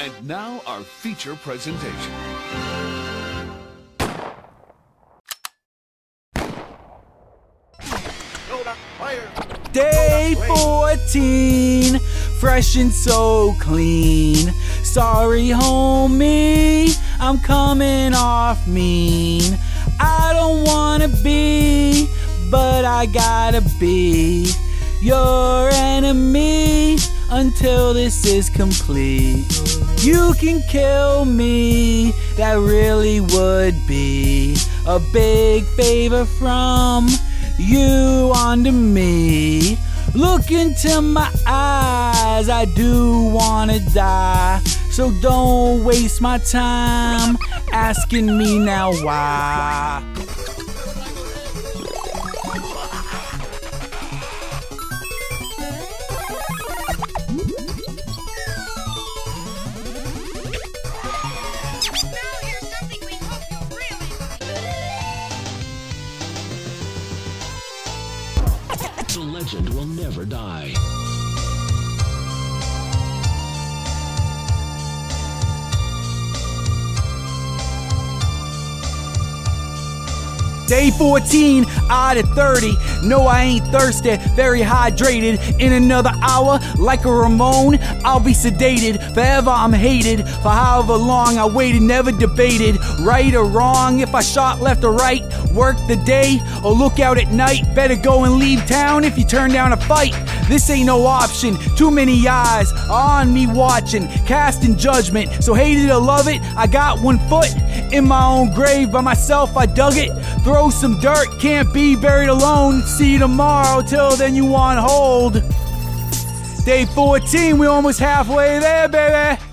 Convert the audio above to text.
And now our feature presentation. Day 14, fresh and so clean. Sorry, homie, I'm coming off mean. I don't wanna be, but I gotta be your enemy until this is complete. You can kill me, that really would be a big favor from you onto me. Look into my eyes, I do wanna die. So don't waste my time asking me now why. The legend will never die. Day 14 out of 30. No, I ain't thirsty, very hydrated. In another hour, like a Ramone, I'll be sedated. Forever I'm hated. For however long I waited, never debated. Right or wrong, if I shot left or right, work the day or look out at night. Better go and leave town if you turn down a fight. This ain't no option. Too many eyes on me watching, casting judgment. So hate it or love it, I got one foot in my own grave by myself. I dug it. Throw some dirt, can't be buried alone. See you tomorrow. Till then, you on hold. Day 14, we almost halfway there, baby.